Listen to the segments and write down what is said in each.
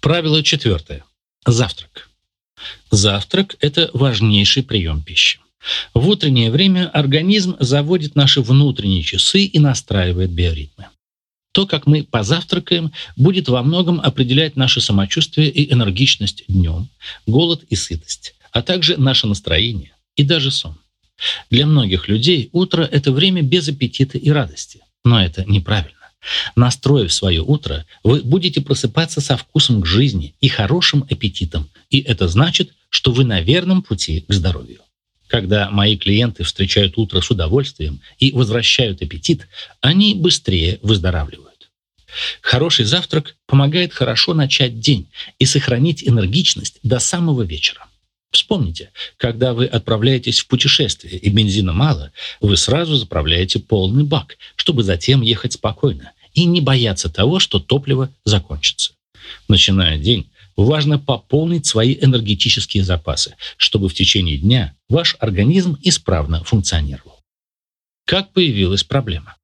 Правило четвертое. Завтрак. Завтрак – это важнейший прием пищи. В утреннее время организм заводит наши внутренние часы и настраивает биоритмы. То, как мы позавтракаем, будет во многом определять наше самочувствие и энергичность днем, голод и сытость, а также наше настроение и даже сон. Для многих людей утро – это время без аппетита и радости. Но это неправильно. Настроив свое утро, вы будете просыпаться со вкусом к жизни и хорошим аппетитом, и это значит, что вы на верном пути к здоровью. Когда мои клиенты встречают утро с удовольствием и возвращают аппетит, они быстрее выздоравливают. Хороший завтрак помогает хорошо начать день и сохранить энергичность до самого вечера. Вспомните, когда вы отправляетесь в путешествие и бензина мало, вы сразу заправляете полный бак, чтобы затем ехать спокойно и не бояться того, что топливо закончится. Начиная день, важно пополнить свои энергетические запасы, чтобы в течение дня ваш организм исправно функционировал. Как появилась проблема?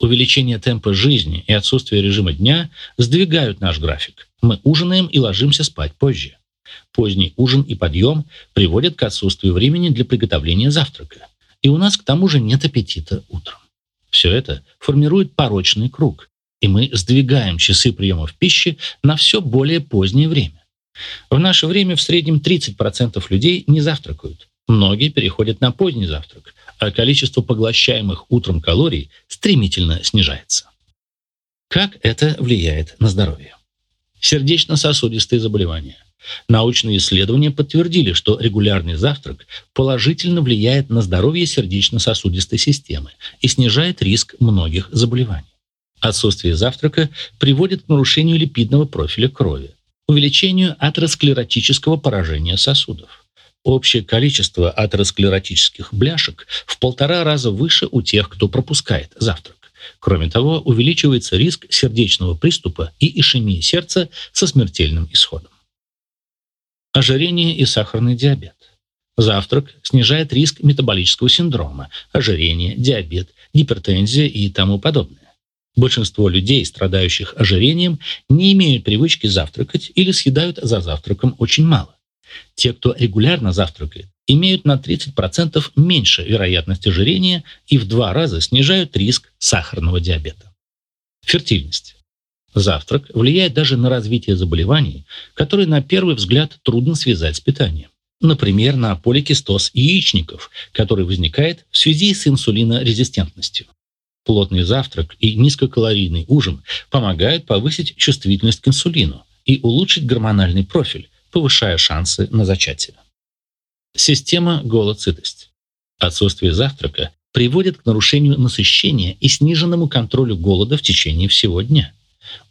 Увеличение темпа жизни и отсутствие режима дня сдвигают наш график. Мы ужинаем и ложимся спать позже. Поздний ужин и подъем приводят к отсутствию времени для приготовления завтрака. И у нас к тому же нет аппетита утром. Все это формирует порочный круг, и мы сдвигаем часы приемов пищи на все более позднее время. В наше время в среднем 30% людей не завтракают. Многие переходят на поздний завтрак, а количество поглощаемых утром калорий стремительно снижается. Как это влияет на здоровье? Сердечно-сосудистые заболевания. Научные исследования подтвердили, что регулярный завтрак положительно влияет на здоровье сердечно-сосудистой системы и снижает риск многих заболеваний. Отсутствие завтрака приводит к нарушению липидного профиля крови, увеличению атеросклеротического поражения сосудов. Общее количество атеросклеротических бляшек в полтора раза выше у тех, кто пропускает завтрак. Кроме того, увеличивается риск сердечного приступа и ишемии сердца со смертельным исходом. Ожирение и сахарный диабет. Завтрак снижает риск метаболического синдрома, ожирение, диабет, гипертензия и тому подобное. Большинство людей, страдающих ожирением, не имеют привычки завтракать или съедают за завтраком очень мало. Те, кто регулярно завтракает, имеют на 30% меньше вероятность ожирения и в два раза снижают риск сахарного диабета. Фертильность. Завтрак влияет даже на развитие заболеваний, которые на первый взгляд трудно связать с питанием. Например, на поликистоз яичников, который возникает в связи с инсулинорезистентностью. Плотный завтрак и низкокалорийный ужин помогают повысить чувствительность к инсулину и улучшить гормональный профиль, повышая шансы на зачатие. Система голод-сытость. Отсутствие завтрака приводит к нарушению насыщения и сниженному контролю голода в течение всего дня.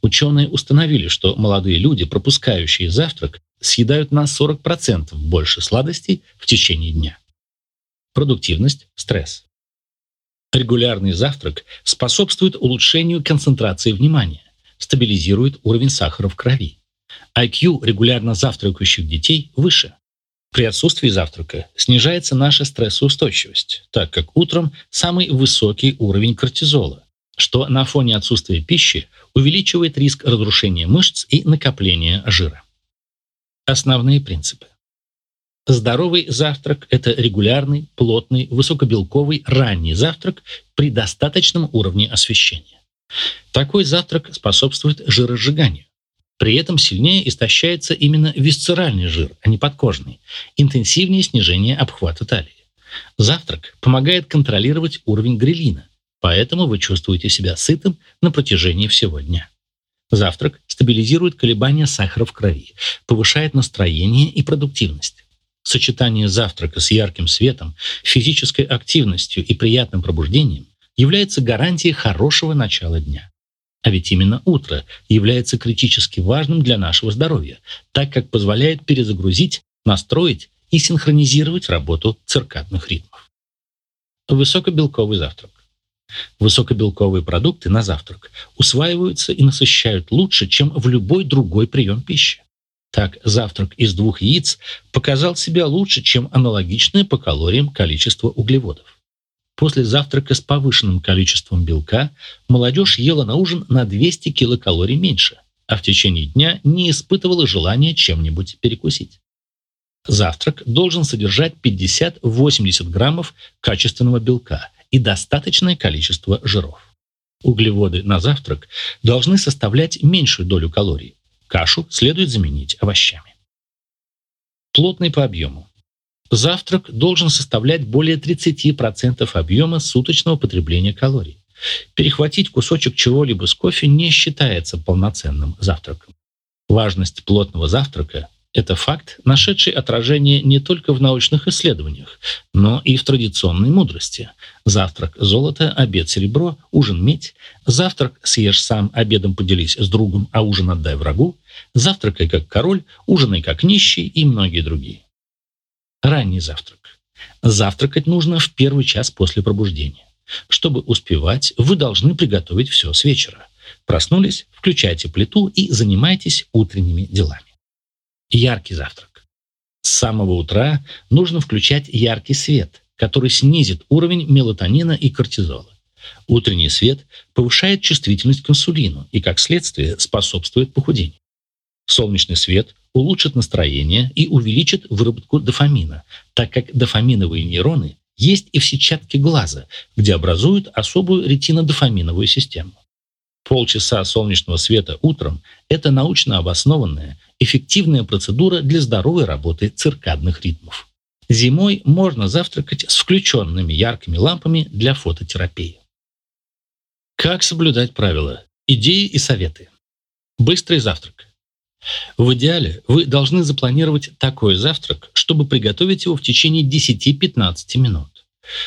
Ученые установили, что молодые люди, пропускающие завтрак, съедают на 40% больше сладостей в течение дня. Продуктивность, стресс. Регулярный завтрак способствует улучшению концентрации внимания, стабилизирует уровень сахара в крови. IQ регулярно завтракающих детей выше. При отсутствии завтрака снижается наша стрессоустойчивость, так как утром самый высокий уровень кортизола, что на фоне отсутствия пищи увеличивает риск разрушения мышц и накопления жира. Основные принципы. Здоровый завтрак – это регулярный, плотный, высокобелковый ранний завтрак при достаточном уровне освещения. Такой завтрак способствует жиросжиганию. При этом сильнее истощается именно висцеральный жир, а не подкожный, интенсивнее снижение обхвата талии. Завтрак помогает контролировать уровень грелина, поэтому вы чувствуете себя сытым на протяжении всего дня. Завтрак стабилизирует колебания сахара в крови, повышает настроение и продуктивность. Сочетание завтрака с ярким светом, физической активностью и приятным пробуждением является гарантией хорошего начала дня. А ведь именно утро является критически важным для нашего здоровья, так как позволяет перезагрузить, настроить и синхронизировать работу циркадных ритмов. Высокобелковый завтрак. Высокобелковые продукты на завтрак усваиваются и насыщают лучше, чем в любой другой прием пищи. Так, завтрак из двух яиц показал себя лучше, чем аналогичное по калориям количество углеводов. После завтрака с повышенным количеством белка молодежь ела на ужин на 200 килокалорий меньше, а в течение дня не испытывала желания чем-нибудь перекусить. Завтрак должен содержать 50-80 граммов качественного белка и достаточное количество жиров. Углеводы на завтрак должны составлять меньшую долю калорий. Кашу следует заменить овощами. Плотный по объему. Завтрак должен составлять более 30% объема суточного потребления калорий. Перехватить кусочек чего-либо с кофе не считается полноценным завтраком. Важность плотного завтрака – это факт, нашедший отражение не только в научных исследованиях, но и в традиционной мудрости. Завтрак – золото, обед – серебро, ужин – медь. Завтрак – съешь сам, обедом поделись с другом, а ужин отдай врагу. Завтракай как король, ужинай как нищий и многие другие. Ранний завтрак. Завтракать нужно в первый час после пробуждения. Чтобы успевать, вы должны приготовить все с вечера. Проснулись, включайте плиту и занимайтесь утренними делами. Яркий завтрак. С самого утра нужно включать яркий свет, который снизит уровень мелатонина и кортизола. Утренний свет повышает чувствительность к инсулину и, как следствие, способствует похудению. Солнечный свет улучшит настроение и увеличит выработку дофамина, так как дофаминовые нейроны есть и в сетчатке глаза, где образуют особую ретинодофаминовую систему. Полчаса солнечного света утром – это научно обоснованная, эффективная процедура для здоровой работы циркадных ритмов. Зимой можно завтракать с включенными яркими лампами для фототерапии. Как соблюдать правила? Идеи и советы. Быстрый завтрак. В идеале вы должны запланировать такой завтрак, чтобы приготовить его в течение 10-15 минут.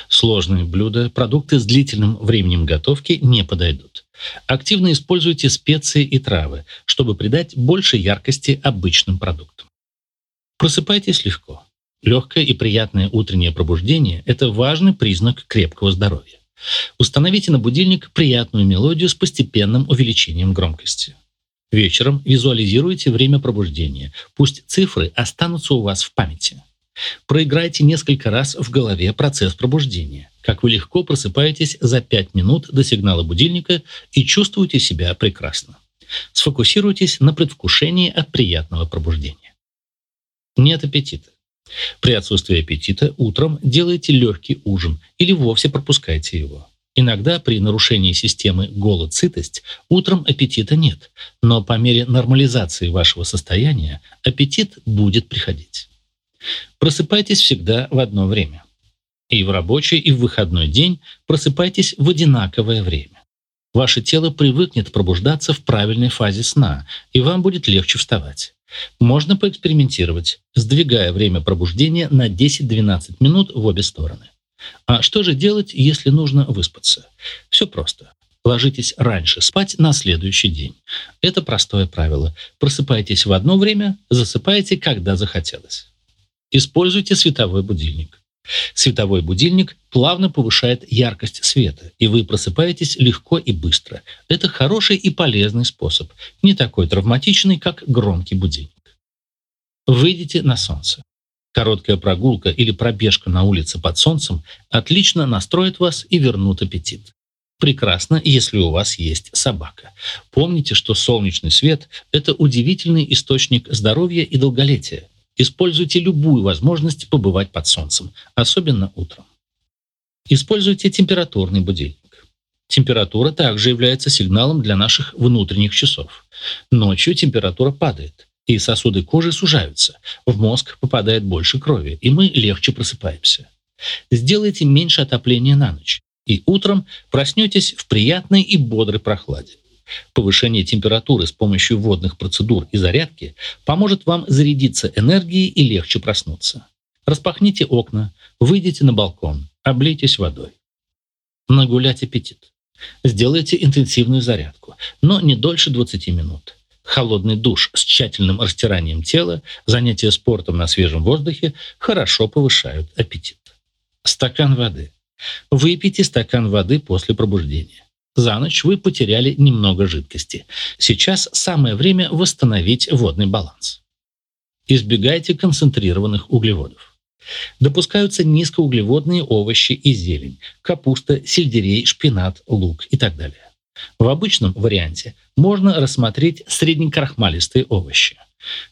Сложные блюда, продукты с длительным временем готовки не подойдут. Активно используйте специи и травы, чтобы придать больше яркости обычным продуктам. Просыпайтесь легко. Легкое и приятное утреннее пробуждение – это важный признак крепкого здоровья. Установите на будильник приятную мелодию с постепенным увеличением громкости. Вечером визуализируйте время пробуждения. Пусть цифры останутся у вас в памяти. Проиграйте несколько раз в голове процесс пробуждения. Как вы легко просыпаетесь за 5 минут до сигнала будильника и чувствуете себя прекрасно. Сфокусируйтесь на предвкушении от приятного пробуждения. Нет аппетита. При отсутствии аппетита утром делайте легкий ужин или вовсе пропускайте его. Иногда при нарушении системы голод-сытость утром аппетита нет, но по мере нормализации вашего состояния аппетит будет приходить. Просыпайтесь всегда в одно время. И в рабочий, и в выходной день просыпайтесь в одинаковое время. Ваше тело привыкнет пробуждаться в правильной фазе сна, и вам будет легче вставать. Можно поэкспериментировать, сдвигая время пробуждения на 10-12 минут в обе стороны. А что же делать, если нужно выспаться? Все просто. Ложитесь раньше спать на следующий день. Это простое правило. Просыпайтесь в одно время, засыпайте, когда захотелось. Используйте световой будильник. Световой будильник плавно повышает яркость света, и вы просыпаетесь легко и быстро. Это хороший и полезный способ, не такой травматичный, как громкий будильник. Выйдите на солнце. Короткая прогулка или пробежка на улице под солнцем отлично настроит вас и вернут аппетит. Прекрасно, если у вас есть собака. Помните, что солнечный свет – это удивительный источник здоровья и долголетия. Используйте любую возможность побывать под солнцем, особенно утром. Используйте температурный будильник. Температура также является сигналом для наших внутренних часов. Ночью температура падает и сосуды кожи сужаются, в мозг попадает больше крови, и мы легче просыпаемся. Сделайте меньше отопления на ночь, и утром проснетесь в приятной и бодрой прохладе. Повышение температуры с помощью водных процедур и зарядки поможет вам зарядиться энергией и легче проснуться. Распахните окна, выйдите на балкон, облейтесь водой. Нагулять аппетит. Сделайте интенсивную зарядку, но не дольше 20 минут холодный душ с тщательным растиранием тела, занятия спортом на свежем воздухе хорошо повышают аппетит. Стакан воды. Выпейте стакан воды после пробуждения. За ночь вы потеряли немного жидкости. Сейчас самое время восстановить водный баланс. Избегайте концентрированных углеводов. Допускаются низкоуглеводные овощи и зелень, капуста, сельдерей, шпинат, лук и так далее. В обычном варианте можно рассмотреть среднекрахмалистые овощи.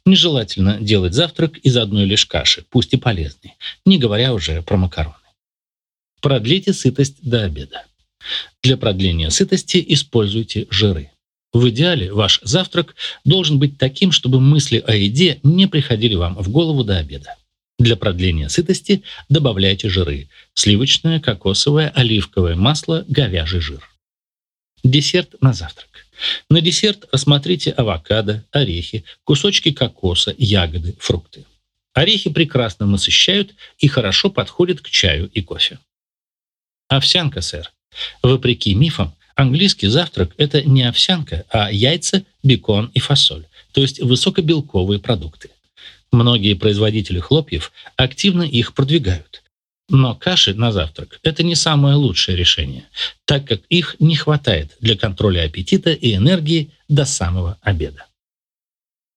Нежелательно делать завтрак из одной лишь каши, пусть и полезной, не говоря уже про макароны. Продлите сытость до обеда. Для продления сытости используйте жиры. В идеале ваш завтрак должен быть таким, чтобы мысли о еде не приходили вам в голову до обеда. Для продления сытости добавляйте жиры – сливочное, кокосовое, оливковое масло, говяжий жир. Десерт на завтрак. На десерт рассмотрите авокадо, орехи, кусочки кокоса, ягоды, фрукты. Орехи прекрасно насыщают и хорошо подходят к чаю и кофе. Овсянка, сэр. Вопреки мифам, английский завтрак – это не овсянка, а яйца, бекон и фасоль, то есть высокобелковые продукты. Многие производители хлопьев активно их продвигают. Но каши на завтрак – это не самое лучшее решение, так как их не хватает для контроля аппетита и энергии до самого обеда.